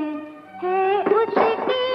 नहीं है कुछ की